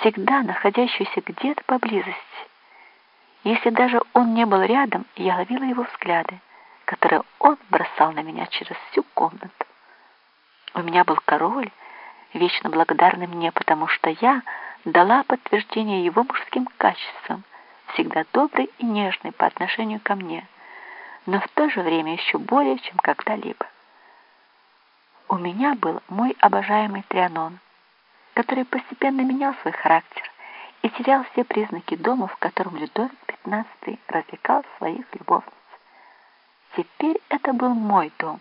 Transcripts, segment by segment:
всегда находящуюся где-то поблизости. Если даже он не был рядом, я ловила его взгляды, которые он бросал на меня через всю комнату. У меня был король, вечно благодарный мне, потому что я дала подтверждение его мужским качествам, всегда добрый и нежный по отношению ко мне, но в то же время еще более, чем когда-либо. У меня был мой обожаемый Трианон, который постепенно менял свой характер и терял все признаки дома, в котором Людовик XV развлекал своих любовниц. Теперь это был мой дом.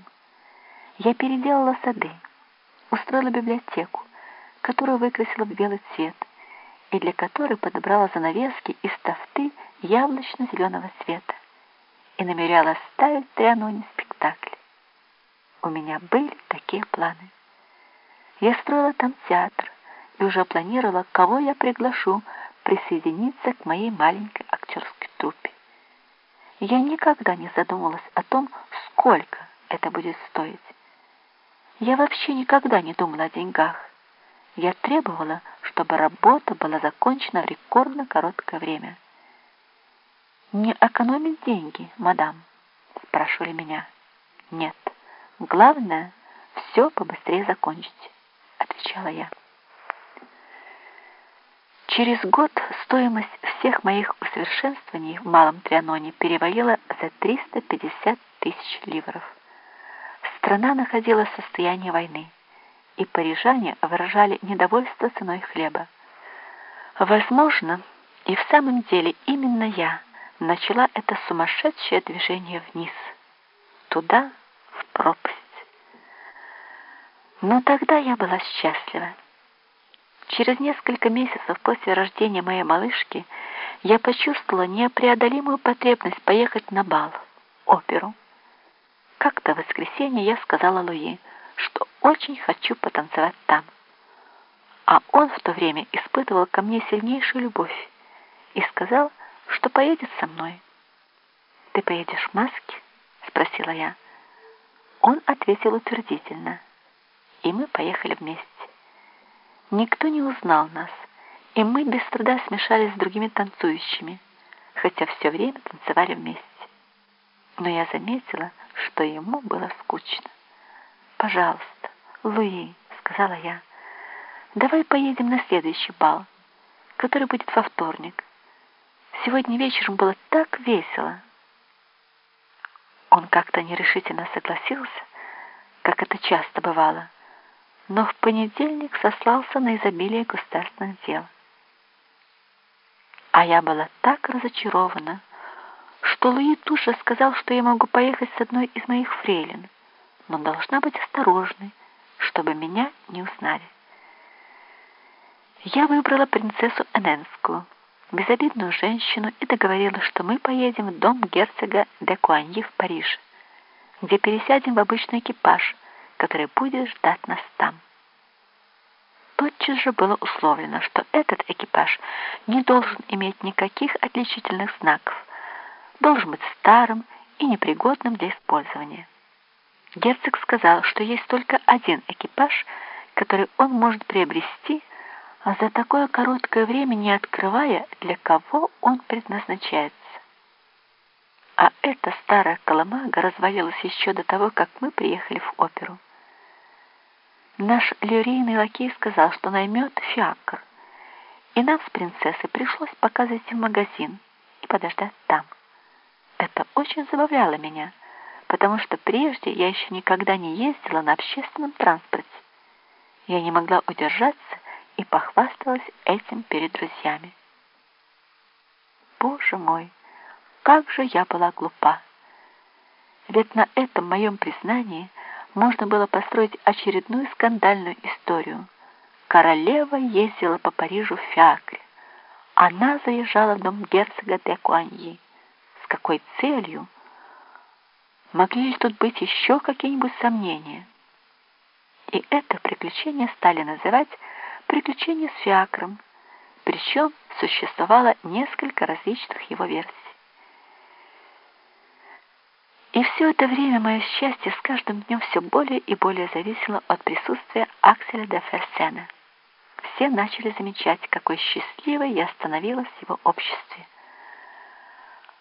Я переделала сады, устроила библиотеку, которую выкрасила в белый цвет, и для которой подобрала занавески из тафты яблочно-зеленого цвета и намерялась ставить Трианоне спектакль. У меня были такие планы. Я строила там театр и уже планировала, кого я приглашу присоединиться к моей маленькой актерской труппе. Я никогда не задумывалась о том, сколько это будет стоить. Я вообще никогда не думала о деньгах. Я требовала, чтобы работа была закончена в рекордно короткое время. «Не экономить деньги, мадам?» — спрашивали меня. «Нет, главное — все побыстрее закончить», — отвечала я. Через год стоимость всех моих усовершенствований в Малом Трианоне перевалила за 350 тысяч ливров. Страна находилась в состоянии войны, и парижане выражали недовольство ценой хлеба. Возможно, и в самом деле именно я начала это сумасшедшее движение вниз, туда, в пропасть. Но тогда я была счастлива. Через несколько месяцев после рождения моей малышки я почувствовала непреодолимую потребность поехать на бал, оперу. Как-то в воскресенье я сказала Луи, что очень хочу потанцевать там. А он в то время испытывал ко мне сильнейшую любовь и сказал, что поедет со мной. «Ты поедешь в маске?» — спросила я. Он ответил утвердительно, и мы поехали вместе. Никто не узнал нас, и мы без труда смешались с другими танцующими, хотя все время танцевали вместе. Но я заметила, что ему было скучно. «Пожалуйста, Луи», — сказала я, — «давай поедем на следующий бал, который будет во вторник. Сегодня вечером было так весело». Он как-то нерешительно согласился, как это часто бывало, но в понедельник сослался на изобилие государственных дел. А я была так разочарована, что Луи же сказал, что я могу поехать с одной из моих фрейлин, но должна быть осторожной, чтобы меня не узнали. Я выбрала принцессу Эненскую, безобидную женщину, и договорилась, что мы поедем в дом герцога де Куаньи в Париж, где пересядем в обычный экипаж – который будет ждать нас там. Тотчас же было условлено, что этот экипаж не должен иметь никаких отличительных знаков, должен быть старым и непригодным для использования. Герцог сказал, что есть только один экипаж, который он может приобрести, а за такое короткое время не открывая, для кого он предназначается. А эта старая коломага развалилась еще до того, как мы приехали в оперу. Наш лирийный лакей сказал, что наймет фиакр, и нам с принцессой пришлось показать в магазин и подождать там. Это очень забавляло меня, потому что прежде я еще никогда не ездила на общественном транспорте. Я не могла удержаться и похвасталась этим перед друзьями. Боже мой, как же я была глупа! Ведь на этом моем признании можно было построить очередную скандальную историю. Королева ездила по Парижу в фиакре. Она заезжала в дом герцога де Куаньи. С какой целью? Могли ли тут быть еще какие-нибудь сомнения? И это приключение стали называть «приключение с фиакром», причем существовало несколько различных его версий. И все это время мое счастье с каждым днем все более и более зависело от присутствия Акселя де Ферсена. все начали замечать, какой счастливой я становилась в его обществе.